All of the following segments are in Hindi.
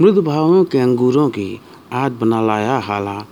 मृद भावों के अंगूरों की आज बना लाया हाला।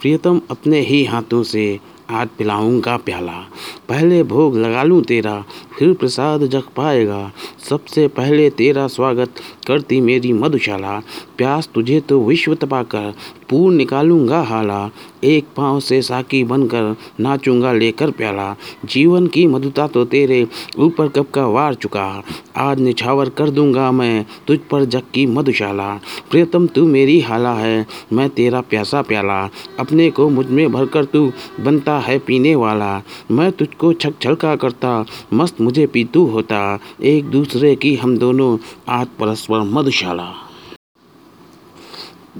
प्रियतम, अपने ही हाथों से आज पिलाऊँगा प्याला। पहले भोग लगा लूँ तेरा, फिर प्रसाद जग पाएगा। सबसे पहले तेरा स्वागत करती मेरी मधुशाला। प्यास तुझे तो विश्व तपा कर। पूर्ण निकालूँगा हाला। एक पाँव से साकी बनकर नाचूँगा लेकर प्याला। जीवन की मधुता तो तेरे ऊपर कब का वार चुका। आज निछावर कर दूँगा मैं तुझ पर जग की मधुशाला। प्रियतम, तू मेरी हाला है। मैं तेरा प्यासा प्याला। अपने को मुझमें भरकर तू बनता है पीने वाला। मैं तुझको छक छलका करता। मस्त मुझे पीतू होता। एक दूसरे की हम दोनों आज परस्पर मधुशाला।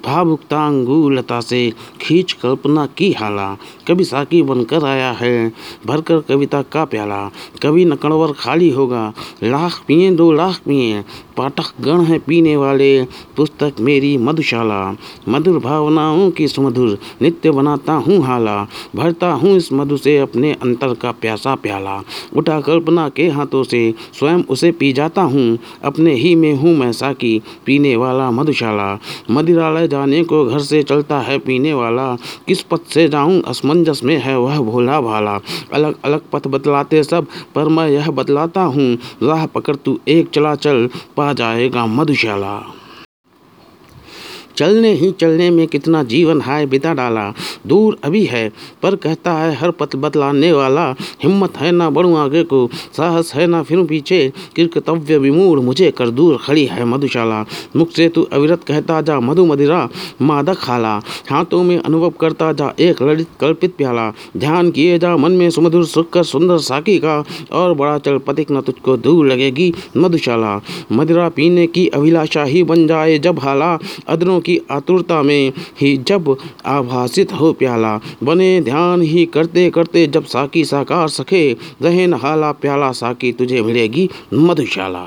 भावुकतांगुलता से खींच कल्पना की हाला। कभी साकी बनकर आया है, भरकर कविता का प्याला। कभी नकड़वर खाली होगा, लाख पिए, दो लाख पिए। पाठक गण है पीने वाले, पुस्तक मेरी मधुशाला। मधुर भावनाओं की सुमधुर नित्य बनाता हूँ हाला। भरता हूँ इस मधु से अपने अंतर का प्यासा प्याला। उठा कल्पना के हाथों से, स्वयं उसे पी जाता हूँ। अपने ही में हूँ मैं साकी, पीने वाला मधुशाला। मदिरालय जाने को घर से चलता है पीने वाला। किस पथ से जाऊँ, असमंजस में है वह भोला भाला। अलग अलग पथ बतलाते सब, पर मैं यह बतलाता हूँ, राह पकड़ तू एक चला चल पा जाएगा मधुशाला। चलने ही चलने में कितना जीवन हाय बिता डाला। दूर अभी है, पर कहता है हर पथ बतलाने वाला। हिम्मत है ना बढ़ूँ आगे को, साहस है ना फिर पीछे। कृतव्य विमूढ़ मुझे कर दूर खड़ी है मधुशाला। मुख से तू अविरत कहता जा, मधु मदिरा मादक खाला। हाथों में अनुभव करता जा, एक ललित कल्पित प्याला। ध्यान किए जा, मन में सुमधुर सुख कर सुंदर साकी का। और बड़ा चल पतिक न तुझको दूर लगेगी मधुशाला। मदिरा पीने की अभिलाषा ही बन जाए जब हाला। अदरों की आतुरता में ही जब आभासित हो प्याला, बने ध्यान ही करते करते जब साकी साकार सखे रहे हाला प्याला, साकी तुझे मिलेगी मधुशाला।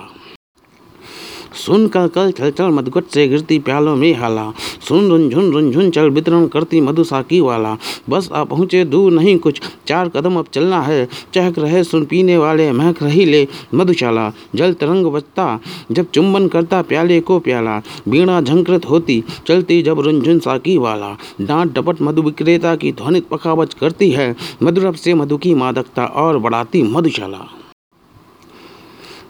सुन कर कल चल चल मधुगट से गिरती प्यालों में हाला। सुन रुंझुन रुंझुन चल वितरण करती मधुसाकी वाला। बस आ पहुँचे दूर नहीं कुछ, चार कदम अब चलना है। चहक रहे सुन पीने वाले, महक रही ले मधुशाला। जल तरंग बचता जब चुंबन करता प्याले को प्याला। बीणा झंकृत होती, चलती जब रुंझुन साकी वाला। डांट डपट मधु विक्रेता की ध्वनित पखावच करती है। मधुरप से मधु की मादकता और बढ़ाती मधुशाला।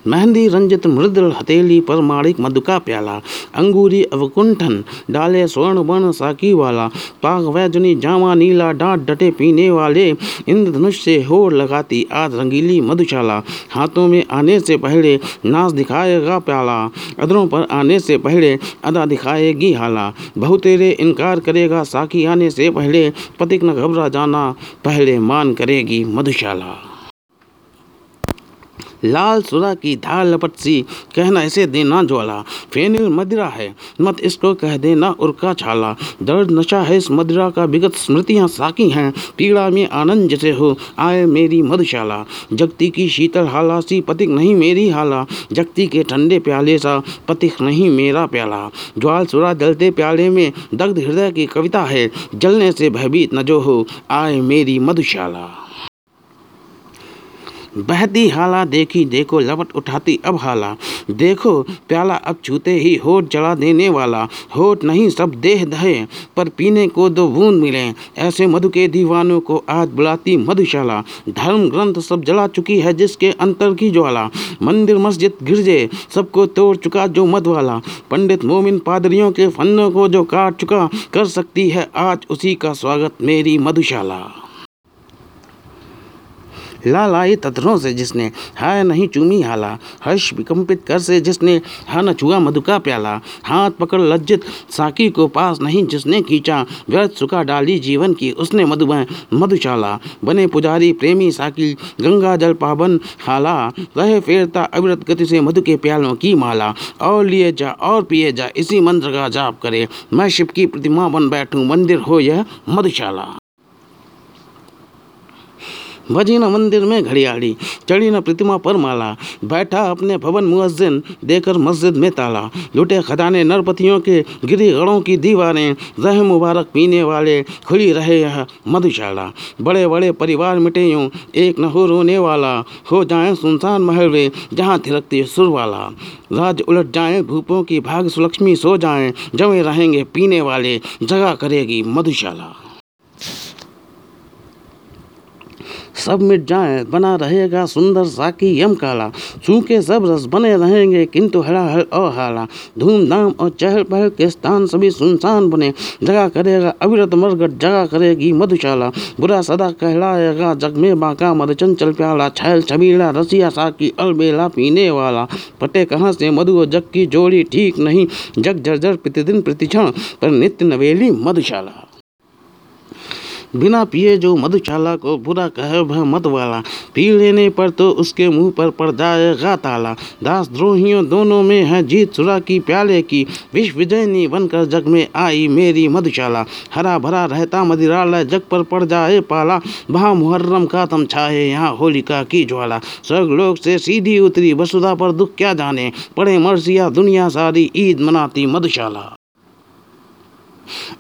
मेहंदी, रंजित, मृदुल, हथेली पर माणिक मधु का प्याला, अंगूरी, अवकुंठन, डाले, स्वर्ण, वर्ण, साकी वाला, पाग, वैजनी, जामा, नीला, डांट, डटे, पीने वाले, इंद्रधनुष से होड़ लगाती, आज रंगीली, मधुशाला, हाथों में आने से पहले नाच दिखाएगा प्याला, अदरों पर आने से पहले अदा दिखाएगी हाला बहुतेरे इनकार करेगा, साकी आने से पहले पतिक न घबरा जाना, पहले मान करेगी मधुशाला। लाल सुरा की धार लपट सी कहना इसे देना ज्वाला। फेनिल मदिरा है, मत इसको कह देना उर्का छाला। दर्द नशा है इस मदिरा का, विगत स्मृतियाँ साकी हैं। पीड़ा में आनंद जैसे हो, आए मेरी मधुशाला। जगती की शीतल हाला सी पतिक नहीं मेरी हाला। जगती के ठंडे प्याले सा पतिक नहीं मेरा प्याला। ज्वाल सुरा जलते प्याले में, दग्ध हृदय की कविता है। जलने से भयभीत न जो हो, आए मेरी मधुशाला। बहती हाला देखी, देखो, लपट उठाती अब हाला। देखो, प्याला अब छूते ही होठ जला देने वाला। होठ नहीं, सब देह दहे, पर पीने को दो बूंद मिले। ऐसे मधु के दीवानों को आज बुलाती मधुशाला। धर्म ग्रंथ सब जला चुकी है जिसके अंतर की ज्वाला। मंदिर मस्जिद गिरजे, सबको तोड़ चुका जो मध वाला पंडित मोमिन पादरियों के फन्नों को जो काट चुका, कर सकती है आज उसी का स्वागत मेरी मधुशाला। लाल आई तथरों से जिसने हाय नहीं चूमी हाला, हर्ष विकम्पित कर से जिसने हा न छुआ मधु का प्याला, हाथ पकड़ लज्जित साकी को पास नहीं जिसने खींचा, व्यर्थ सुखा डाली जीवन की उसने मधुबह मधुशाला, बने पुजारी प्रेमी साकी, गंगा जल पावन हाला रहे फेरता अविरत गति से मधु के प्यालों की माला, और लिए जा, और पिए जा, इसी मंत्र का जाप करे, मैं शिव की प्रतिमा बन बैठूं, मंदिर हो यह मधुशाला। बजी न मंदिर में घड़ियाली चढ़ी न प्रतिमा पर माला। बैठा अपने भवन मुअज्जिन, देकर मस्जिद में ताला। लुटे खदाने नरपतियों के गिरी गढ़ों की दीवारें रह मुबारक पीने वाले खुली रहे यह मधुशाला। बड़े बड़े परिवार मिटे यूँ, एक न हो रोने वाला। हो जाए सुनसान महल वे, जहाँ थिरकती सुर वाला राज उलट जाए, भूपों की भाग सुलक्ष्मी सो जाए जमे रहेंगे पीने वाले, जगह करेगी मधुशाला। सब मिट जाए, बना रहेगा सुंदर साकी यम काला सूखे सब रस बने रहेंगे किंतु हड़ाहड़ और हाला धूमधाम और चहल पहल के स्थान सभी सुनसान बने। जगा करेगा अविरत मरगट जगा करेगी मधुशाला। बुरा सदा कहलाएगा जग में बाका मधुचंचल प्याला। छैल छबीला, रसिया साकी, अलबेला पीने वाला। पटे कहाँ से मधु और जग की जोड़ी, ठीक नहीं। जग जर्जर प्रतिदिन प्रतिक्षण, पर नित्य नवेली मधुशाला। बिना पिए जो मधुशाला को बुरा कहे वह मत वाला। पी लेने पर तो उसके मुँह पर पड़ जाएगा ताला। दास द्रोहियों दोनों में है जीत सुरा की प्याले की। विश्व विजयनी बनकर जग में आई मेरी मधुशाला हरा भरा रहता मदिरालय जग पर पड़ जाए पाला। वहाँ मुहर्रम का तम छाए यहाँ होलिका की ज्वाला। स्वर्ग लोग से सीधी उतरी वसुधा पर दुख क्या जाने। पड़े मर्सिया दुनिया सारी ईद मनाती मधुशाला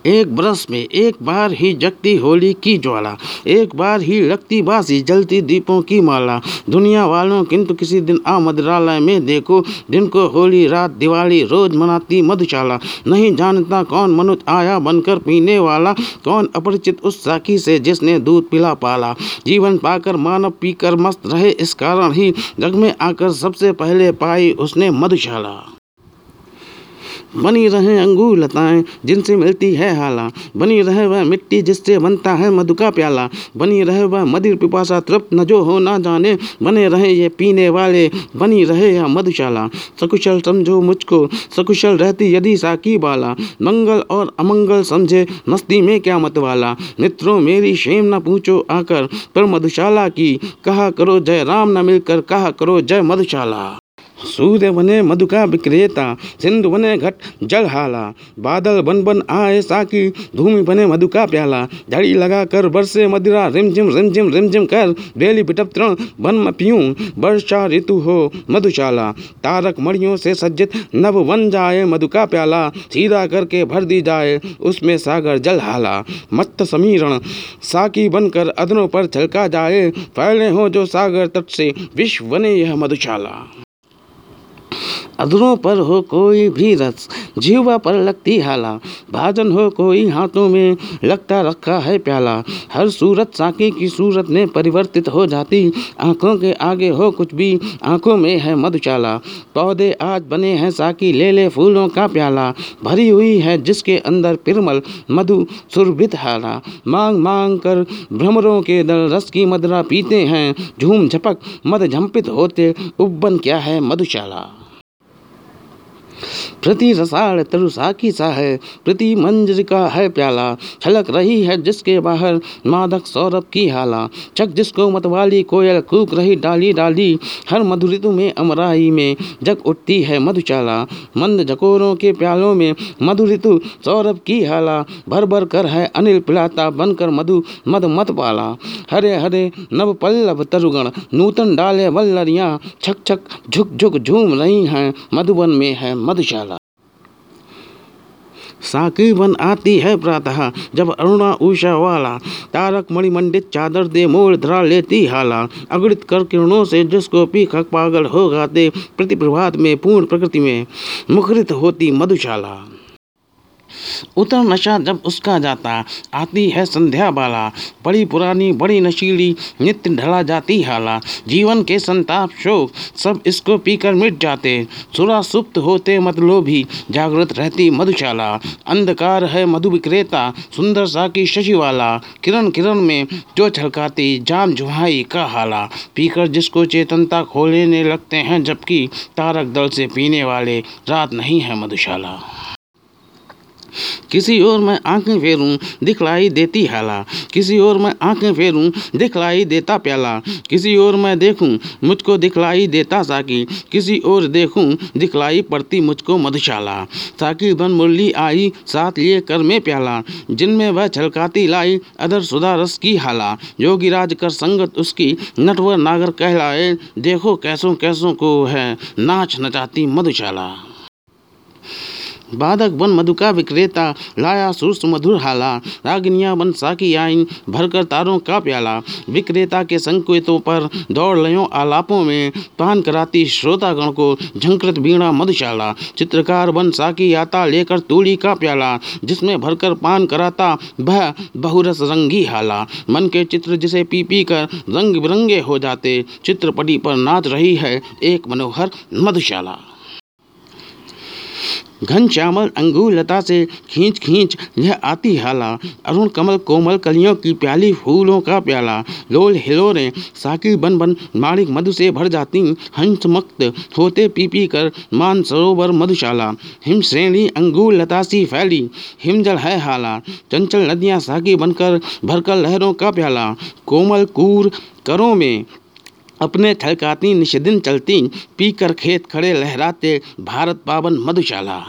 एक बरस में एक बार ही जगती होली की ज्वाला, एक बार ही लगती बासी जलती दीपों की माला। दुनिया वालों, किंतु किसी दिन आ मदरालय में देखो, दिन को होली, रात दिवाली, रोज मनाती मधुशाला। नहीं जानता कौन मनुष्य आया बनकर पीने वाला, कौन अपरिचित उस साखी से जिसने दूध पिला पाला। जीवन पाकर मानव पीकर मस्त रहे, इस कारण ही जग में आकर सबसे पहले पाई उसने मधुशाला। बनी रहे अंगूर लताएँ जिनसे मिलती है हाला। बनी रहे वह मिट्टी जिससे बनता है मधु का प्याला। बनी रहे वह मदिर पिपासा तृप्त न जो हो ना जाने। बने रहे ये पीने वाले, बनी रहे यह मधुशाला। सकुशल समझो मुझको, सकुशल रहती यदि साकी बाला। मंगल और अमंगल समझे मस्ती में क्या मत वाला। मित्रों मेरी शेम न पूछो आकर पर मधुशाला की। कहा करो जय राम न मिलकर, कहा करो जय मधुशाला। सूर्य बने मधु का विक्रेता सिंधु बने घट जल हाला बादल बन बन आए साकी, धूमि बने मधु का प्याला। झड़ी लगा कर बरसे मदिरा रिमझिम रिमझिम रिमझिम कर बेली पिटप तृण बन में पीऊँ वर्षा ऋतु हो मधुशाला, तारक मणियों से सज्जित नव बन जाए मधु का प्याला। सीधा करके भर दी जाए उसमें सागर जल हाला मत्त समीरण, साकी बनकर अदनों पर छलका जाए। फैले हो जो सागर तट से, विश्व बने यह मधुशाला। अधरों पर हो कोई भी रस, जीवा पर लगती हाला। भाजन हो कोई हाथों में, लगता रखा है प्याला। हर सूरत साकी की सूरत में परिवर्तित हो जाती। आँखों के आगे हो कुछ भी, आँखों में है मधुचाला पौधे आज बने हैं साकी, ले ले फूलों का प्याला। भरी हुई है जिसके अंदर पिरमल, मधु, सुरभित हाला। मांग मांग कर भ्रमरों के दल रस की मदरा पीते हैं। झूम झपक, मद झंपित होते, उब्बन क्या है मधुशाला? प्रति रसाल तरुसा की सा है, प्रति मंजर का है प्याला। छलक रही है जिसके बाहर मादक सौरभ की हाला। चक जिसको मतवाली कोयल कूक रही डाली डाली, हर मधुरितु में अमराई में जग उठती है मधुचाला। मंद जकोरों के प्यालों में मधुरितु सौरभ की हाला। भर भर कर है अनिल पिलाता बनकर मधु मद मत पाला। हरे हरे नव पल्लव तरुगण, नूतन डाले वल्लरियाँ। छक छक झुक झुक झूम रही हैं, मधुबन में है मधुशाला साकी बन आती है प्रातः, जब अरुणा उषा वाला तारक मणिमंडित चादर दे मोड़ धरा लेती हाला। अगृत कर किरणों से जिसको पी खक पागल हो गाते, प्रतिप्रभात में पूर्ण प्रकृति में मुखरित होती मधुशाला। उतर नशा जब उसका जाता, आती है संध्या बाला। बड़ी पुरानी, बड़ी नशीली नित्य ढला जाती हाला जीवन के संताप, शोक, सब इसको पीकर मिट जाते। सुरा सुप्त होते मतलोभी जागृत रहती मधुशाला। अंधकार है मधु विक्रेता, सुंदर सा की शशि वाला। किरण किरण में जो छलकाती, जाम जुहाई का हाला। पीकर जिसको चेतनता खोलेने लगते हैं, जबकि तारक दल से पीने वाले, रात नहीं है मधुशाला। किसी और मैं आँखें फेरूं, दिखलाई देती हाला। किसी और मैं आँखें फेरूं, दिखलाई देता प्याला। किसी और मैं देखूँ, मुझको दिखलाई देता साकी। किसी और देखूँ, दिखलाई पड़ती मुझको मधुशाला। साकी बन मुरली आई, साथ लिए कर में प्याला। जिनमें वह छलकाती लाई, अदर सुधा रस की हाला। योगी राज कर संगत उसकी, नटवर नागर कहलाए। देखो कैसों कैसों को है, नाच नचाती मधुशाला। बाधक बन मधुका विक्रेता लाया सुरस मधुर हाला। रागनिया बन साकी आइन भरकर तारों का प्याला। विक्रेता के संकेतों पर दौड़ लयों आलापों में। पान कराती श्रोतागण को झंकृत बीणा मधुशाला। चित्रकार बन साकी आता लेकर तूड़ी का प्याला। जिसमें भरकर पान कराता वह बहुरस रंगी हाला। मन के चित्र जिसे पी पी कर रंग बिरंगे हो जाते। चित्रपटी पर नाच रही है एक मनोहर मधुशाला। घन श्यामल अंगूर लता से खींच खींच यह आती हाला। अरुण कमल कोमल कलियों की प्याली, फूलों का प्याला। लोल हिलोरे, साकी बन बन माणिक मधु से भर जाती, हंस मक्त होते पी पी कर, मान सरोवर मधुशाला। हिम श्रेणी, अंगूर लता सी फैली हिमजल है हाला। चंचल नदियाँ साकी बनकर, भरकर लहरों का प्याला। कोमल कूर करों में अपने थकाती निशदिन चलती पीकर खेत खड़े लहराते भारत पावन मधुशाला।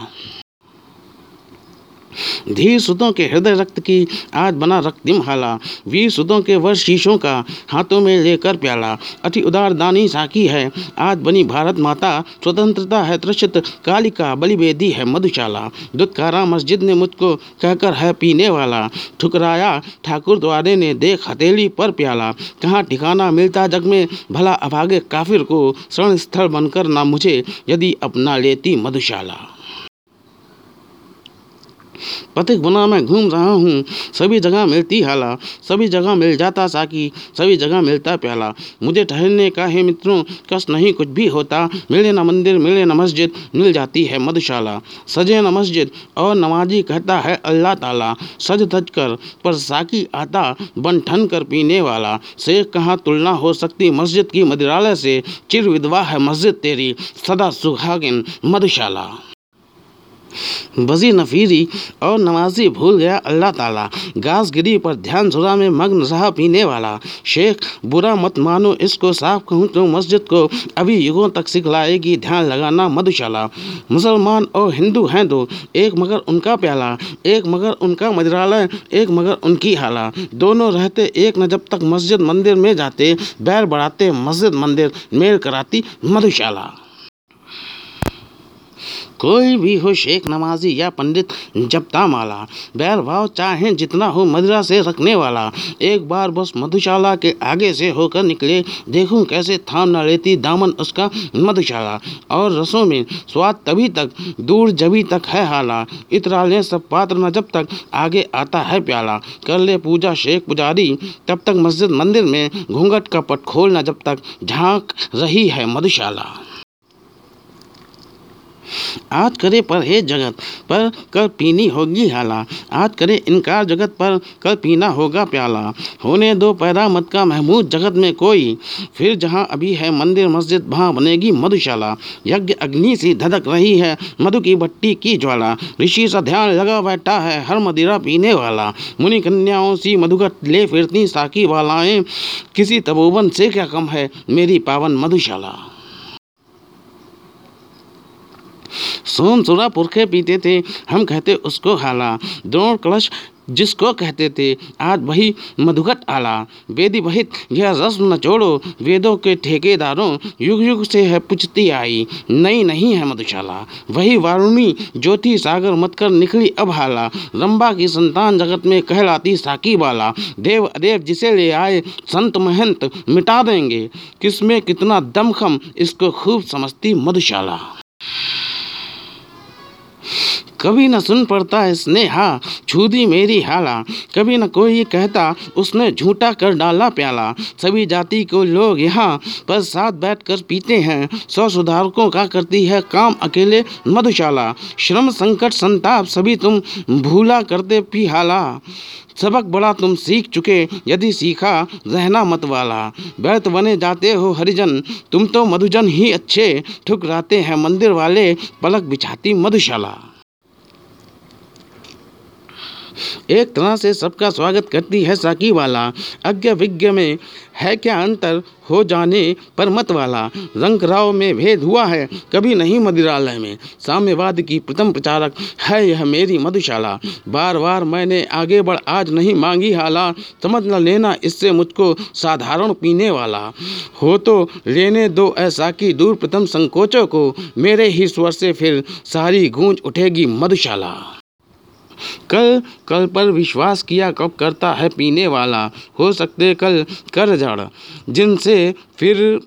धीर सुतों के हृदय रक्त की आज बना रक्तिम हाला। वीर सुतों के वर्ष शीशों का हाथों में लेकर प्याला। अति उदार दानी साकी है। आज बनी भारत माता, स्वतंत्रता है त्रषित कालिका बलिवेदी है मधुशाला। दुत्कारा मस्जिद ने मुझको कहकर है पीने वाला। ठुकराया ठाकुर द्वारे ने देख हथेली पर प्याला। कहाँ ठिकाना मिलता जग में, भला अभागे काफिर को शरण स्थल बनकर ना मुझे, यदि अपना लेती मधुशाला। पथिक बना मैं घूम रहा हूँ। सभी जगह मिलती हाला, सभी जगह मिल जाता साकी, सभी जगह मिलता प्याला। मुझे ठहरने का है मित्रों कस नहीं कुछ भी होता। मिले न मंदिर, मिले न मस्जिद, मिल जाती है मधुशाला। सजे न मस्जिद, और नमाजी कहता है अल्लाह ताला। सज धज कर, पर साकी आता बन ठन कर पीने वाला। से कहाँ तुलना हो सकती मस्जिद की मदिरालय से? चिर विधवा है मस्जिद तेरी, सदा सुहागिन मधुशाला। बजी नफीरी और नमाजी भूल गया अल्लाह ताला। घास गिरी पर ध्यान सुरा में मग्न रहा पीने वाला। शेख, बुरा मत मानो, इसको साफ़ कहूँ तो मस्जिद को अभी युगों तक सिखलाएगी, ध्यान लगाना मधुशाला। मुसलमान और हिंदू हैं दो, एक मगर उनका प्याला, एक मगर उनका मजरालय एक मगर उनकी हाला। दोनों रहते, एक न जब तक मस्जिद मंदिर में जाते, बैर बढ़ाते मस्जिद मंदिर मेल कराती मधुशाला। कोई भी हो शेख नमाजी या पंडित जपता माला बैर भाव चाहे जितना हो मदिरा से रखने वाला, एक बार बस मधुशाला के आगे से होकर निकले, देखूँ कैसे थाम न लेती दामन उसका मधुशाला। और रसों में स्वाद तभी तक, दूर जभी तक है हाला। इतराले सब पात्र न जब तक आगे आता है प्याला। कर ले पूजा शेख पुजारी, तब तक मस्जिद मंदिर में घूंघट का पट खोलना जब तक झाँक रही है मधुशाला। आज करे पर हे जगत पर कल पीनी होगी हाला। आज करे इनकार जगत पर कल पीना होगा प्याला। होने दो पैदा मत का महमूद जगत में कोई। फिर जहाँ अभी है मंदिर मस्जिद, वहाँ बनेगी मधुशाला। यज्ञ अग्नि सी धधक रही है, मधु की भट्टी की ज्वाला। ऋषि सा ध्यान लगा बैठा है, हर मदिरा पीने वाला। मुनि कन्याओं सी मधुगत ले फिरती साकी वालाएँ। किसी तपोवन से क्या कम है, मेरी पावन मधुशाला। सोम सुरा पुरखे पीते थे। हम कहते, उसको हाला द्रोण कलश जिसको कहते थे, आज वही मधुघट आला। वेदी बहित यह रस्म न छोड़ो, वेदों के ठेकेदारों युग युग से है पुछती आई। नई नहीं है मधुशाला, वही वारुणी ज्योति सागर मत कर निकली अब हाला। रंबा की संतान जगत में कहलाती साकी वाला देव अदेव जिसे ले आए, संत महंत मिटा देंगे। किसमें कितना दमखम, इसको खूब समझती मधुशाला। कभी न सुन पड़ता है स्नेहा, छूदी मेरी हाला। कभी न कोई कहता, उसने झूठा कर डाला प्याला। सभी जाति को लोग यहाँ पर साथ बैठ कर पीते हैं। सौ सुधारकों का करती है काम अकेले मधुशाला। श्रम संकट संताप सभी तुम भूला करते पी हाला। सबक बड़ा तुम सीख चुके, यदि सीखा रहना मत वाला। व्यर्थ बने जाते हो हरिजन, तुम तो मधुजन ही अच्छे। ठुकराते हैं मंदिर वाले, पलक बिछाती मधुशाला। एक तरह से सबका स्वागत करती है साकी वाला। अज्ञ विज्ञ में है क्या अंतर हो जाने पर मत वाला? रंग राव में भेद हुआ है, कभी नहीं मदिरालय में। साम्यवाद की प्रथम प्रचारक है यह मेरी मधुशाला। बार बार मैंने आगे बढ़ आज नहीं मांगी हाला। समझ न लेना इससे मुझको साधारण पीने वाला। हो तो लेने दो ऐसा की दूर प्रथम संकोचों को। मेरे ही स्वर से फिर सारी गूंज उठेगी मधुशाला। कल कल पर विश्वास किया कब करता है पीने वाला? हो सकते कल कर जड़। जिनसे फिर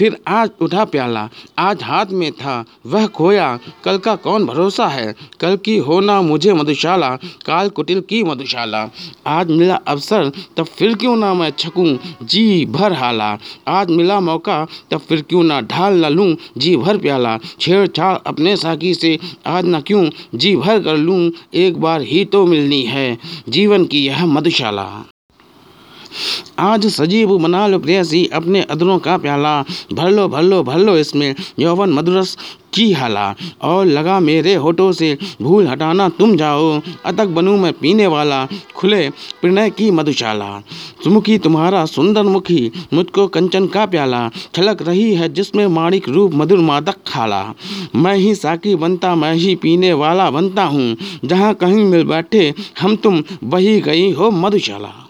फिर आज उठा प्याला, आज हाथ में था, वह खोया, कल का कौन भरोसा है? कल की होना मुझे मधुशाला, काल कुटिल की मधुशाला। आज मिला अवसर, तब फिर क्यों ना मैं छकूं? जी भर हाला। आज मिला मौका, तब फिर क्यों ना ढाल न लूँ? जी भर प्याला, छेड़छाड़ अपने साकी से, आज ना क्यों? जी भर कर लूँ, एक बार ही तो मिलनी है, जीवन की यह मधुशाला। आज सजीव बना लो प्रेयसी अपने अदरों का प्याला। भर लो भर लो भर लो इसमें, यौवन मधुरस की हाला। और लगा मेरे होठों से, भूल हटाना तुम जाओ। अतक बनूं मैं पीने वाला, खुले प्रणय की मधुशाला। सुमुखी तुम्हारा सुंदर मुखी, मुझको कंचन का प्याला। छलक रही है जिसमें माणिक रूप मधुर मादक खाला। मैं ही साकी बनता, मैं ही पीने वाला बनता हूँ। जहाँ कहीं मिल बैठे, हम तुम वही गई हो मधुशाला।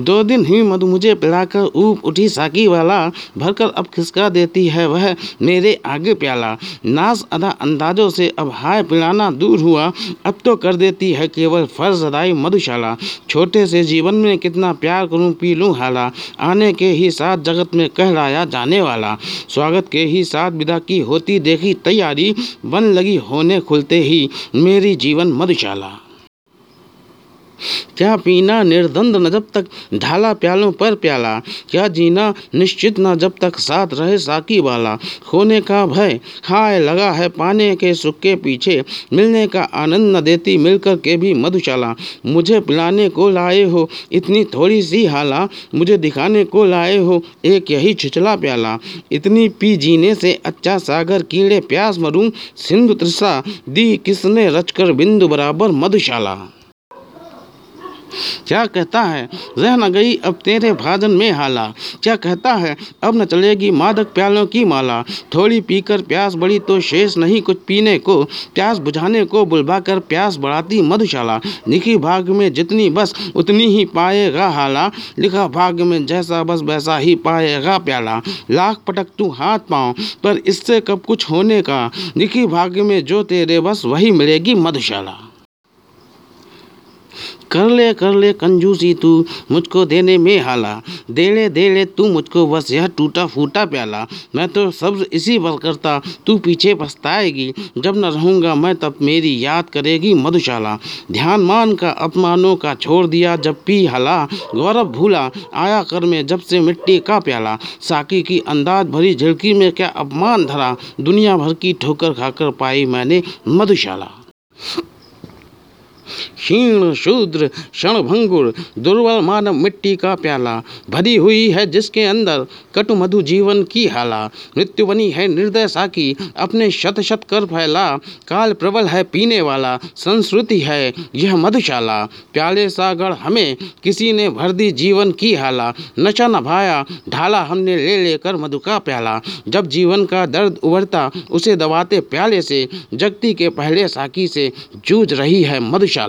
दो दिन ही मधु मुझे पिलाकर ऊप उठी साकी वाला भरकर अब खिसका देती है वह मेरे आगे प्याला। नाज अदा अंदाजों से अब हाय पिलाना दूर हुआ, अब तो कर देती है केवल फ़र्ज़ अदाई मधुशाला। छोटे से जीवन में कितना प्यार करूँ पी लूँ हाला, आने के ही साथ जगत में कहलाया जाने वाला। स्वागत के ही साथ विदा की होती देखी तैयारी, बन लगी होने खुलते ही मेरी जीवन मधुशाला। क्या पीना निर्द्वंद न जब तक ढाला प्यालों पर प्याला? क्या जीना निश्चित न जब तक साथ रहे साकी वाला? खोने का भय हाय लगा है पाने के सुख के पीछे। मिलने का आनंद न देती मिलकर के भी मधुशाला। मुझे पिलाने को लाए हो इतनी थोड़ी सी हाला। मुझे दिखाने को लाए हो एक यही छिछला प्याला। इतनी पी जीने से अच्छा सागर कीड़े प्यास मरूं। सिंधु तृषा दी किसने रचकर बिंदु बराबर मधुशाला? क्या कहता है? रह न गई अब तेरे भाजन में हाला। क्या कहता है? अब न चलेगी मादक प्यालों की माला। थोड़ी पीकर प्यास बड़ी तो शेष नहीं कुछ पीने को। प्यास बुझाने को बुलवा कर प्यास बढ़ाती मधुशाला। लिखी भाग में जितनी बस, उतनी ही पाएगा हाला। लिखा भाग में जैसा बस, वैसा ही पाएगा प्याला। लाख पटक तू हाथ पाँव, पर इससे कब कुछ होने का? लिखी भाग में जो तेरे बस, वही मिलेगी मधुशाला। कर ले कर ले कंजूसी तू, मुझको देने में हाला। दे ले देले देले तू मुझको बस यह टूटा फूटा प्याला। मैं तो सब इसी पर करता, तू पीछे पछताएगी। जब न रहूँगा मैं तब मेरी याद करेगी मधुशाला। ध्यान मान का अपमानों का छोड़ दिया जब पी हाला। गौरव भूला, आया कर में जब से मिट्टी का प्याला। साकी की अंदाज भरी झिड़की में क्या अपमान धरा। दुनिया भर की ठोकर खाकर पाई मैंने मधुशाला। क्षीण, शूद्र, क्षणभंगुर, दुर्बल मानव मिट्टी का प्याला, भरी हुई है जिसके अंदर कटु मधु जीवन की हाला। मृत्यु बनी है निर्दय साकी, अपने शत शत कर फैला। काल प्रबल है पीने वाला संस्कृति है यह मधुशाला। प्याले सागर हमें किसी ने भर दी जीवन की हाला। नशा न भाया, ढाला हमने ले लेकर मधु का प्याला। जब जीवन का दर्द उभरता, उसे दबाते प्याले से, जगती के पहले साकी से जूझ रही है मधुशाला।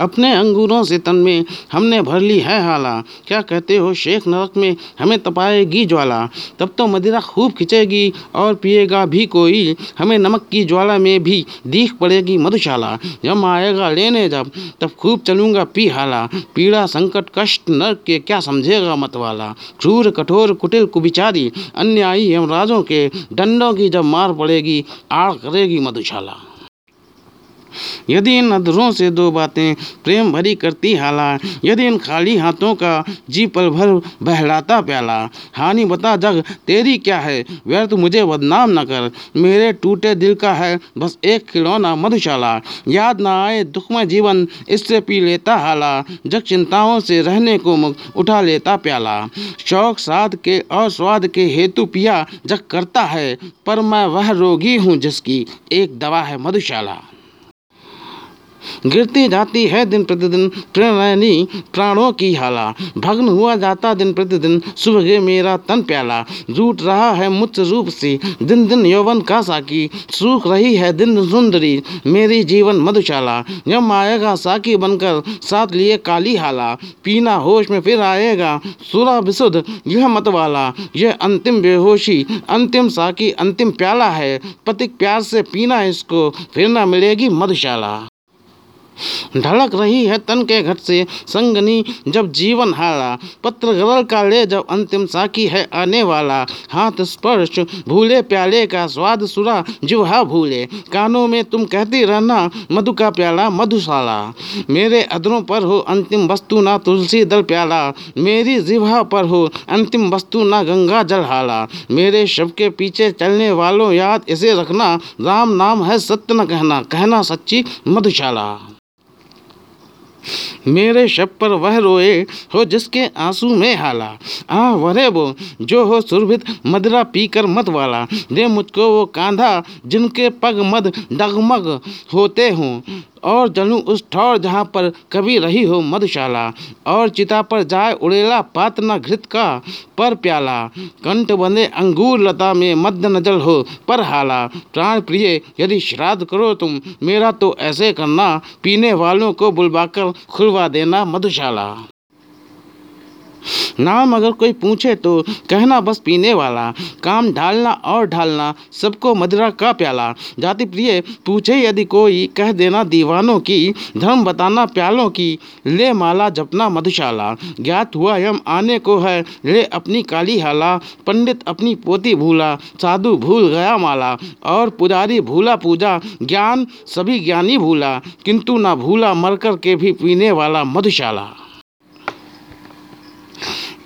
अपने अंगूरों से तन में हमने भर ली है हाला। क्या कहते हो, शेख नरक में हमें तपाएगी ज्वाला। तब तो मदिरा खूब खिंचेगी और पिएगा भी कोई। हमें नमक की ज्वाला में भी दीख पड़ेगी मधुशाला। जब आएगा लेने जब, तब खूब चलूँगा पी हाला। पीड़ा, संकट, कष्ट नरक के क्या समझेगा मत वाला। क्रूर, कठोर, कुटिल कुबिचारी अन्यायी यमराजों के डंडों की जब मार पड़ेगी, आड़ करेगी मधुशाला। यदि इन अधरों से दो बातें प्रेम भरी करती हाला, यदि इन खाली हाथों का जी पल भर बहलाता प्याला, हानि बता जग तेरी क्या है, व्यर्थ मुझे बदनाम न कर, मेरे टूटे दिल का है बस एक खिलौना मधुशाला, याद ना आए दुखमय जीवन इससे पी लेता हाला, जग चिंताओं से रहने को उठा लेता प्याला, शौक साध के और स्वाद के हेतु पिया जग करता है, पर मैं वह रोगी हूँ जिसकी एक दवा है मधुशाला। गिरती जाती है दिन प्रतिदिन प्रणयनी प्राणों की हाला। भग्न हुआ जाता दिन प्रतिदिन सुबह मेरा तन प्याला। रूट रहा है मुझ रूप से, दिन दिन यौवन का। साकी सूख रही है दिन सुंदरी, मेरी जीवन मधुशाला। जब आएगा साकी बनकर, साथ लिए काली हाला। पीना होश में फिर आएगा, सुरा विशुद्ध, यह मत वाला यह अंतिम बेहोशी, अंतिम साकी, अंतिम प्याला है। पतिक प्यार से पीना इसको, फिर ना मिलेगी मधुशाला। ढलक रही है तन के घट से संगनी। जब जीवन हारा, पत्र गरल का ले जब अंतिम साकी है आने वाला। हाथ स्पर्श, भूले प्याले का स्वाद सुरा जिहा भूले। कानों में तुम कहती रहना, मधु का प्याला, मधुशाला। मेरे अदरों पर हो अंतिम वस्तु ना तुलसी दल प्याला। मेरी जिहा पर हो अंतिम वस्तु ना गंगा जल हाला। मेरे शब के पीछे चलने वालों याद इसे रखना। राम नाम है सत्य न कहना कहना सच्ची मधुशाला। मेरे शब पर वह रोए हो जिसके आँसू में हाला। आ वरे वो जो हो सुरभित मदरा पीकर मत वाला। दे मुझको वो कांधा जिनके पग मद डगमग होते हों। और जनु उस ठौर जहाँ पर कभी रही हो मधुशाला, और चिता पर जाए उड़ेला पात न घृत का पर प्याला। कंठ बंधे अंगूर लता में मध्य नजल हो पर हाला। प्राण प्रिय, यदि श्राद्ध करो तुम, मेरा तो ऐसे करना पीने वालों को बुलवाकर खुलवा देना मधुशाला। नाम अगर कोई पूछे तो कहना बस पीने वाला, काम ढालना और ढालना, सबको मदिरा का प्याला। जाति प्रिय, पूछे यदि कोई, कह देना दीवानों की, धर्म बताना प्यालों की, ले माला जपना मधुशाला। ज्ञात हुआ यम आने को है, ले अपनी काली हाला, पंडित अपनी पोती भूला, साधु भूल गया माला, और पुजारी भूला पूजा, ज्ञान सभी ज्ञानी भूला, किंतु ना भूला मरकर के भी पीने वाला मधुशाला।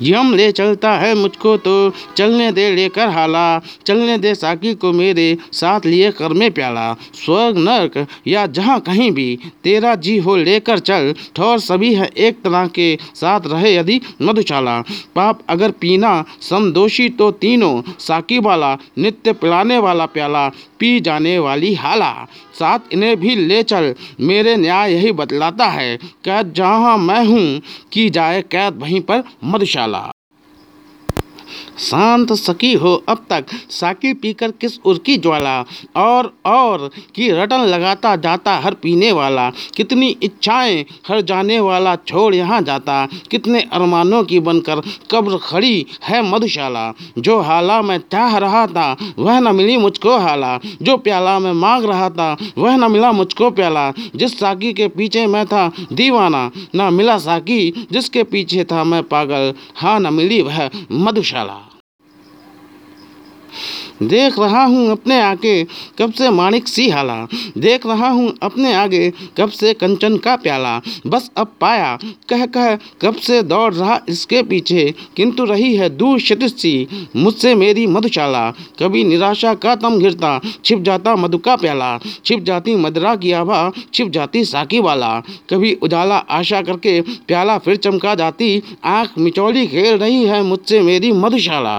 यम ले चलता है मुझको तो। चलने दे लेकर हाला, चलने दे साकी को मेरे साथ लिए कर में प्याला। स्वर्ग, नर्क या जहाँ कहीं भी, तेरा जी हो लेकर चल। ठोर सभी है एक तरह के, साथ रहे यदि मधुशाला। पाप अगर पीना, समदोषी तो तीनों। साकी वाला, नित्य पिलाने वाला प्याला, पी जाने वाली हाला। साथ इन्हें भी ले चल। मेरे न्याय यही बतलाता है, कैद जहाँ मैं हूँ, की जाए कैद वहीं पर मधुशाला। शांत सकी हो अब तक। साकी पीकर किस उर्की ज्वाला? और और, की रटन लगाता जाता हर पीने वाला। कितनी इच्छाएँ हर जाने वाला छोड़ यहाँ जाता। कितने अरमानों की बनकर कब्र खड़ी है मधुशाला। जो हाला मैं चाह रहा था, वह न मिली मुझको हाला। जो प्याला मैं मांग रहा था, वह न मिला मुझको प्याला। जिस साकी के पीछे मैं था, दीवाना। न मिला साकी, जिसके पीछे था मैं पागल। हाँ न मिली वह मधुशाला। देख रहा हूँ अपने आगे कब से माणिक सी हाला देख रहा हूँ अपने आगे कब से कंचन का प्याला। बस अब पाया, कह कह कब से दौड़ रहा इसके पीछे। किंतु रही है दूर क्षतिश सी, मुझसे मेरी मधुशाला। कभी निराशा का तम घिरता, छिप जाता मधु का प्याला। छिप जाती मदरा की आभा, छिप जाती साकी वाला। कभी उजाला आशा करके प्याला फिर चमका जाती। आँख मिचौली खेल रही है मुझसे मेरी मधुशाला।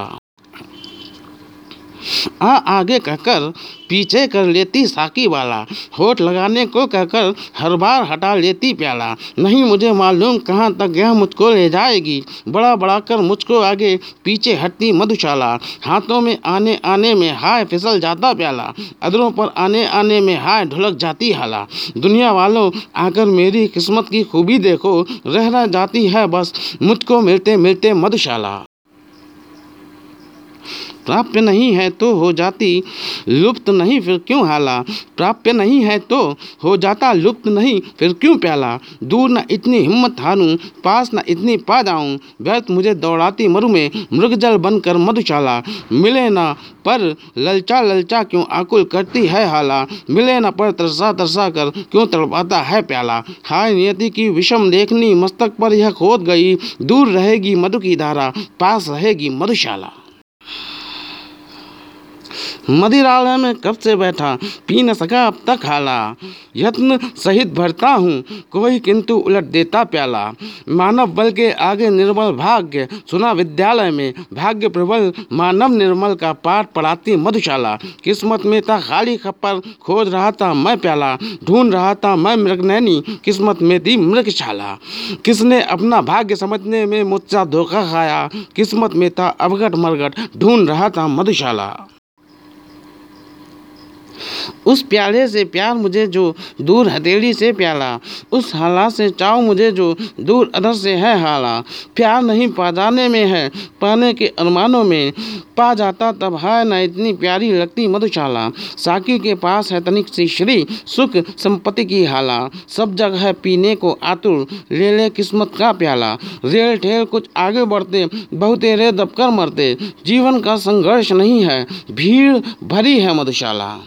आ आगे कहकर, पीछे कर लेती साकी वाला। होठ लगाने को कहकर, हर बार हटा लेती प्याला। नहीं मुझे मालूम कहाँ तक यह मुझको ले जाएगी। बड़ा बड़ा कर मुझको आगे पीछे हटती मधुशाला। हाथों में आने आने में हाय फिसल जाता प्याला। अदरों पर आने आने में हाय ढुलक जाती हाला। दुनिया वालों, आकर मेरी किस्मत की खूबी देखो। रह जाती है बस, मुझको मिलते मिलते मधुशाला। प्राप्य नहीं है तो हो जाती लुप्त नहीं, फिर क्यों हाला? प्राप्य नहीं है तो हो जाता लुप्त नहीं, फिर क्यों प्याला? दूर न इतनी हिम्मत हारूं, पास न इतनी पा जाऊँ, व्यर्थ मुझे दौड़ाती मरु में मृगजल बनकर मधुशाला। मिले न पर ललचा ललचा क्यों आकुल करती है हाला? मिले न पर तरसा तरसा कर क्यों तड़पाता है प्याला? हाय नियति की विषम देखनी, मस्तक पर यह खोद गई, दूर रहेगी मधु की धारा, पास रहेगी मधुशाला। मदिरालय में कब से बैठा, पी न सका अब तक हाला। यत्न सहित भरता हूँ, कोई किंतु उलट देता प्याला। मानव बल के आगे निर्मल भाग्य, सुना विद्यालय में, भाग्य प्रबल मानव निर्मल का पाठ पढ़ाती मधुशाला। किस्मत में था खाली खप्पर, खोज रहा था मैं प्याला। ढूंढ रहा था मैं मृगनैनी किस्मत में थी मृगशाला किसने अपना भाग्य समझने में मुझसा धोखा खाया? किस्मत में था अवगट मरगट, ढूंढ रहा था मधुशाला। उस प्याले से प्यार मुझे जो दूर हथेली से प्याला, उस हाला से चाव मुझे जो दूर अदर से है हाला। प्यार नहीं पा जाने में है, पाने के अरमानों में। पा जाता तब है न इतनी प्यारी लगती मधुशाला। साकी के पास है तनिक सी श्री, सुख संपत्ति की हाला। सब जगह है पीने को आतुर, ले ले किस्मत का प्याला। रेल ठेल कुछ आगे बढ़ते बहुतेरे दबकर मरते। जीवन का संघर्ष नहीं है, भीड़ भरी है मधुशाला।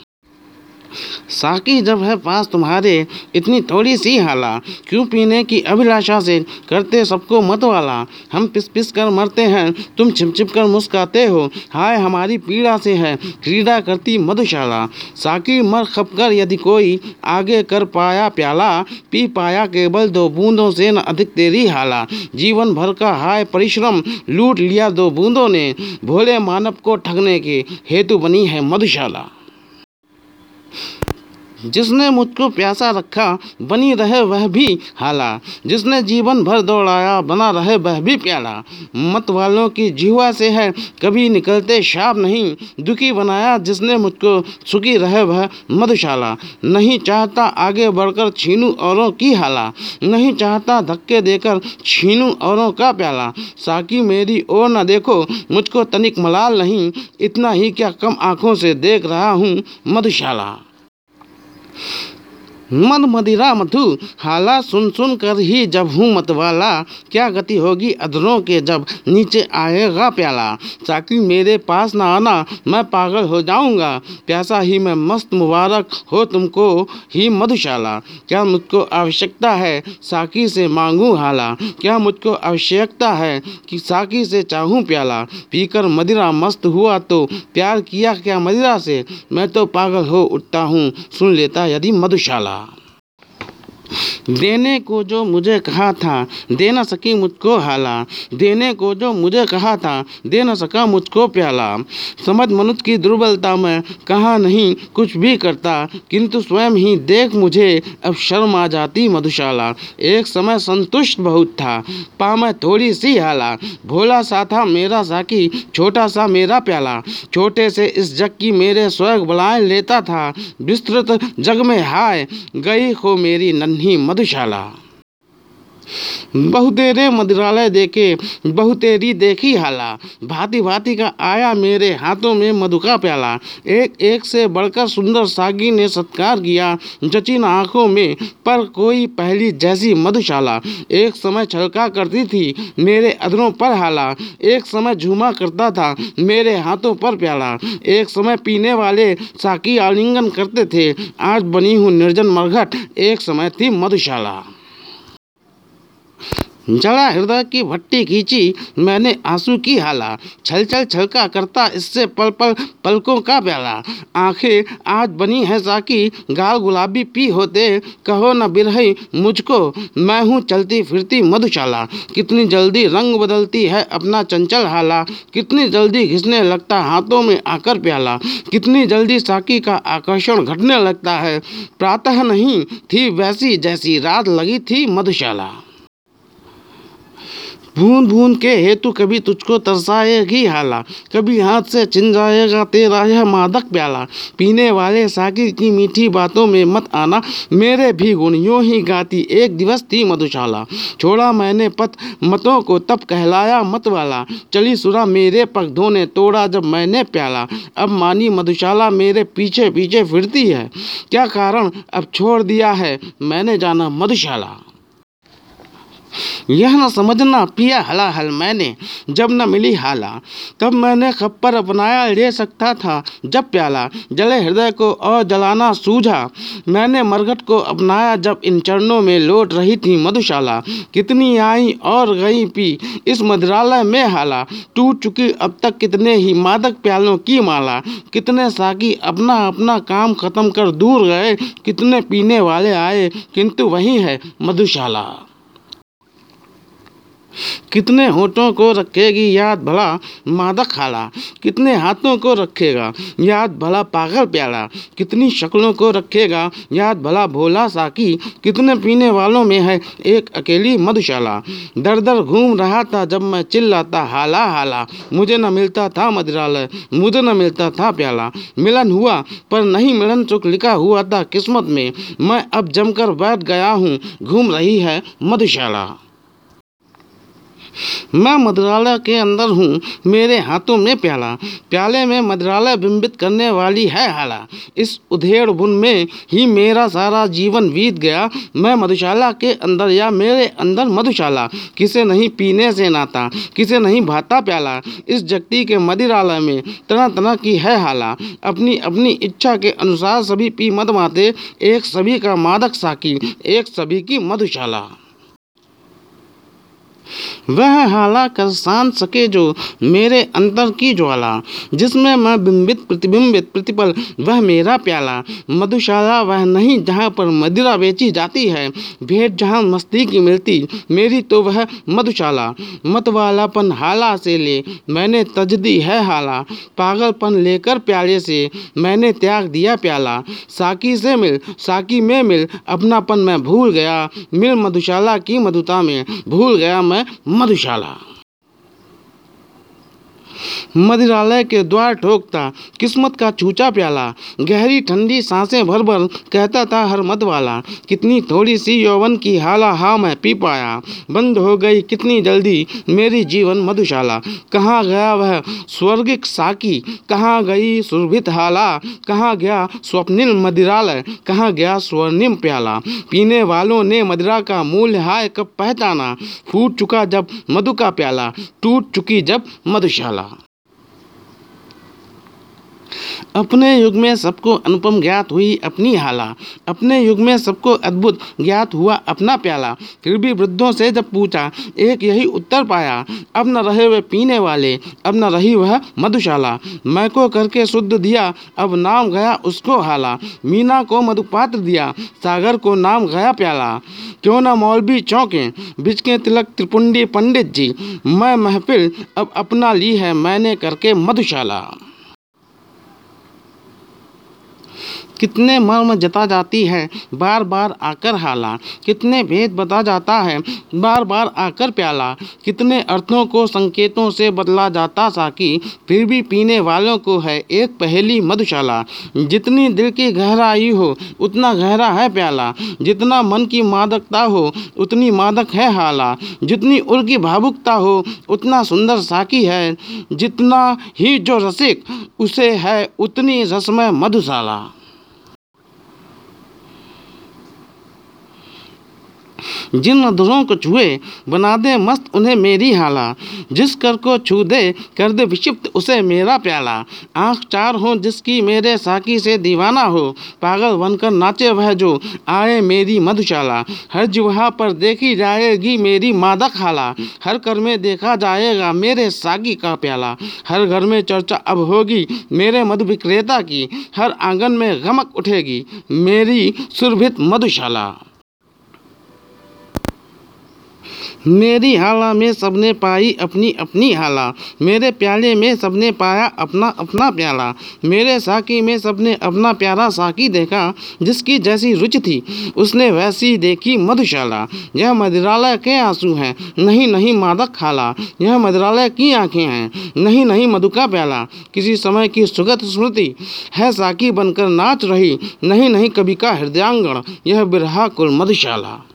साकी जब है पास तुम्हारे, इतनी थोड़ी सी हाला। क्यों पीने की अभिलाषा से करते सबको मत वाला? हम पिस पिस कर मरते हैं, तुम छिप छिप कर मुस्काते हो। हाय, हमारी पीड़ा से है, क्रीड़ा करती मधुशाला। साकी मर खप कर यदि कोई आगे कर पाया प्याला, पी पाया केवल दो बूंदों से न अधिक तेरी हाला। जीवन भर का हाय परिश्रम लूट लिया दो बूंदों ने, भोले मानव को ठगने के हेतु बनी है मधुशाला। जिसने मुझको प्यासा रखा, बनी रहे वह भी हाला। जिसने जीवन भर दौड़ाया, बना रहे वह भी प्याला। मत वालों की जीवा से है, कभी निकलते शाप नहीं। दुखी बनाया जिसने मुझको, सुखी रहे वह मधुशाला। नहीं चाहता आगे बढ़कर छीनू औरों की हाला। नहीं चाहता धक्के देकर छीनू औरों का प्याला। साकी मेरी ओर न देखो, मुझको तनिक मलाल नहीं। इतना ही क्या कम आँखों से देख रहा हूँ मधुशाला। Yeah. मद मदिरा मधु हाला सुन सुन कर ही जब हूँ मतवाला। क्या गति होगी अधरों के जब? नीचे आएगा प्याला। ताकि मेरे पास ना आना, मैं पागल हो जाऊँगा। प्यासा ही मैं मस्त मुबारक हो तुमको ही मधुशाला। क्या मुझको आवश्यकता है? साकी से मांगूँ हाला। क्या मुझको आवश्यकता है कि साकी से चाहूँ प्याला? पीकर मदिरा मस्त हुआ तो प्यार किया क्या मदिरा से? मैं तो पागल हो उठता हूँ। सुन लेता यदि मधुशाला। देने को जो मुझे कहा था, दे न सकी मुझको हाला। देने को जो मुझे कहा था, दे न सका मुझको प्याला। समझ मनुष्य की दुर्बलता में कहा नहीं, कुछ भी करता, किंतु स्वयं ही देख मुझे, अब शर्म आ जाती मधुशाला। एक समय संतुष्ट बहुत था पा मैं थोड़ी सी हाला। भोला सा था मेरा साकी, छोटा सा मेरा प्याला। छोटे से इस जग की मेरे स्वर्ग बुलाए लेता था, विस्तृत जग में हाय, गई हो मेरी नन्ही। मधुशाला। बहुतेरे मदिरालय देखे बहुतेरी देखी हाला। भांति भांति का आया मेरे हाथों में मधु का प्याला। एक एक से बढ़कर सुंदर सागी ने सत्कार किया, जचिन आँखों में पर कोई पहली जैसी मधुशाला। एक समय छलका करती थी मेरे अधरों पर हाला। एक समय झूमा करता था मेरे हाथों पर प्याला। एक समय पीने वाले साकी आलिंगन करते थे। आज बनी हूँ निर्जन मरघट। एक समय थी मधुशाला। जड़ा हृदय की भट्टी खींची, मैंने आँसू की हाला। छल छल छलका करता इससे पल पल पलकों का प्याला। आँखें आज बनी है साकी, गाल गुलाबी पी होते। कहो न बिरही मुझको, मैं हूँ चलती फिरती मधुशाला। कितनी जल्दी रंग बदलती है अपना चंचल हाला। कितनी जल्दी घिसने लगता हाथों में आकर प्याला। कितनी जल्दी साकी का आकर्षण घटने लगता है। प्रातः नहीं थी वैसी जैसी, रात लगी थी मधुशाला। बूंद भून के हेतु कभी तुझको तरसाएगी हाला, कभी हाथ से छिन जाएगा तेरा यह मादक प्याला। पीने वाले साकिर की मीठी बातों में मत आना, मेरे भी गुण यूँ ही गाती एक दिवस थी मधुशाला। छोड़ा मैंने पथ, मतों को तब कहलाया मत वाला। चली सुरा मेरे पग धोने, तोड़ा जब मैंने प्याला। अब मानी मधुशाला मेरे पीछे पीछे फिरती है। क्या कारण अब छोड़ दिया है मैंने जाना मधुशाला? यह न समझना, पिया हला हल मैंने, जब न मिली हाला। तब मैंने खप्पर अपनाया, ले सकता था, जब प्याला, जले हृदय को और जलाना सूझा। मैंने मरघट को अपनाया, जब इन चरणों में लौट रही थी मधुशाला। कितनी आई और गई पी, इस मदिरालय में हाला। टूट चुकी अब तक कितने ही मादक प्यालों की माला। कितने साकी अपना अपना काम खत्म कर दूर गए, कितने पीने वाले आए, किंतु वही है मधुशाला। कितने होठों को रखेगी याद भला मादक खाला, कितने हाथों को रखेगा याद भला पागल प्याला, कितनी शक्लों को रखेगा याद भला भोला साकी, कितने पीने वालों में है एक अकेली मधुशाला। दर दर घूम रहा था जब मैं चिल्लाता, हाला हाला, मुझे न मिलता था मदिरालय, मुझे न मिलता था प्याला। मिलन हुआ, पर नहीं मिलन चुक लिखा हुआ था किस्मत में। मैं अब जमकर बैठ गया हूँ, घूम रही है मधुशाला। मैं मदरालय के अंदर हूँ, मेरे हाथों में प्याला। प्याले में मदरालय बिंबित करने वाली है हाला। इस उधेड़ बुन में ही मेरा सारा जीवन बीत गया। मैं मधुशाला के अंदर या मेरे अंदर मधुशाला। किसे नहीं पीने से नाता, किसे नहीं भाता प्याला। इस जगती के मदिरालय में तरह तरह की है हाला। अपनी अपनी इच्छा के अनुसार सभी पी मद माते, एक सभी का मादक साकी, एक सभी की मधुशाला। वह हाला कर शांत सके जो मेरे अंतर की ज्वाला, जिसमें मैं बिंबित प्रतिबिंबित प्रतिपल, वह मेरा प्याला। मधुशाला वह नहीं, जहाँ पर मदिरा बेची जाती है। भेंट जहाँ मस्ती की मिलती, मेरी तो वह मधुशाला। मत वालापन हाला से ले, मैंने तज दी है हाला। पागलपन लेकर प्याले से, मैंने त्याग दिया प्याला। साकी से मिल, साकी में मिल, अपनापन मैं भूल गया। मिल मधुशाला की मधुता में, भूल गया मैं मधुशाला मदिरालय के द्वार ठोकता, किस्मत का चूचा प्याला। गहरी ठंडी साँसें भर भर कहता था हर मत वाला कितनी थोड़ी सी यौवन की हाला हा मैं पी पाया। बंद हो गई कितनी जल्दी मेरी जीवन मधुशाला। कहाँ गया वह स्वर्गिक साकी? कहाँ गई सुरभित हाला? कहाँ गया स्वप्निल मदिरालय? कहाँ गया स्वर्णिम प्याला? पीने वालों ने मदिरा का मूल्य हाय कब पहचाना? फूट चुका जब मधु का प्याला। टूट चुकी जब मधुशाला। अपने युग में सबको अनुपम ज्ञात हुई अपनी हाला, अपने युग में सबको अद्भुत ज्ञात हुआ अपना प्याला। फिर भी वृद्धों से जब पूछा, एक यही उत्तर पाया, अब न रहे वे पीने वाले, अब न रही वह मधुशाला। मैं को करके शुद्ध दिया, अब नाम गया उसको हाला। मीना को मधुपात्र दिया, सागर को नाम गया प्याला। क्यों न मौलवी चौंके, बिचके तिलक त्रिपुंडी पंडित जी, मैं महफिल अब अपना ली है मैंने करके मधुशाला। कितने मर्म जता जाती है बार बार आकर हाला। कितने भेद बता जाता है बार बार आकर प्याला। कितने अर्थों को संकेतों से बदला जाता साकी, फिर भी पीने वालों को है एक पहली मधुशाला। जितनी दिल की गहराई हो, उतना गहरा है प्याला। जितना मन की मादकता हो, उतनी मादक है हाला। जितनी उर की भावुकता हो, उतना सुंदर साकी है। जितना ही जो रसिक, उसे है उतनी रसमय मधुशाला। जिन अधरों को छुए, बना दे मस्त उन्हें मेरी हाला। जिस कर को छू दे, कर दे विक्षिप्त उसे मेरा प्याला। आँख चार हो जिसकी मेरे साकी से दीवाना हो, पागल बनकर नाचे वह जो, आए मेरी मधुशाला। हर जुहा पर देखी जाएगी मेरी मादक हाला। हर कर में देखा जाएगा मेरे साकी का प्याला। हर घर में चर्चा अब होगी मेरे मधु विक्रेता की। हर आँगन में गमक उठेगी मेरी सुरभित मधुशाला। मेरी हाला में सबने पाई अपनी अपनी हाला। मेरे प्याले में सबने पाया अपना अपना प्याला। मेरे साकी में सबने अपना प्यारा साकी देखा, जिसकी जैसी रुचि थी, उसने वैसी देखी मधुशाला। यह मदिरालय के आँसू हैं, नहीं नहीं मादक खाला। यह मदिरालय की आँखें हैं, नहीं नहीं मधु का प्याला। किसी समय की सुगत स्मृति है साकी बनकर नाच रही, नहीं नहीं कभी का हृदयांगण। यह बिरहा कुल मधुशाला।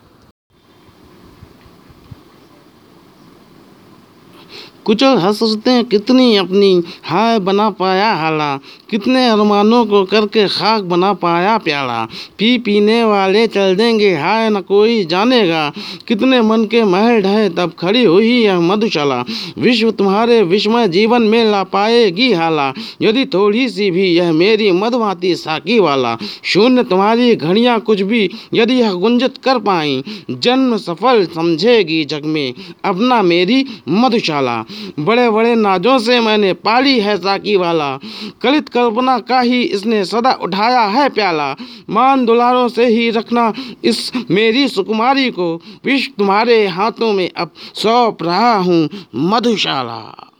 कुचल हँसते कितनी अपनी हाय बना पाया हाला। कितने अरमानों को करके खाक बना पाया प्याला। पी पीने वाले चल देंगे, हाय न कोई जानेगा। कितने मन के महल ढहे, तब खड़ी हुई यह मधुशाला। विश्व तुम्हारे विस्मय जीवन में ला पाएगी हाला। यदि थोड़ी सी भी यह मेरी मधुमाती साकी वाला। शून्य तुम्हारी घड़ियाँ कुछ भी यदि यह गुंजत कर पाई। जन्म सफल समझेगी जग में अपना मेरी मधुशाला। बड़े बड़े नाजों से मैंने पाली है साकी वाला। कलित कल्पना का ही इसने सदा उठाया है प्याला। मान दुलारों से ही रखना इस मेरी सुकुमारी को। विश्व तुम्हारे हाथों में अब सौंप रहा हूँ, मधुशाला।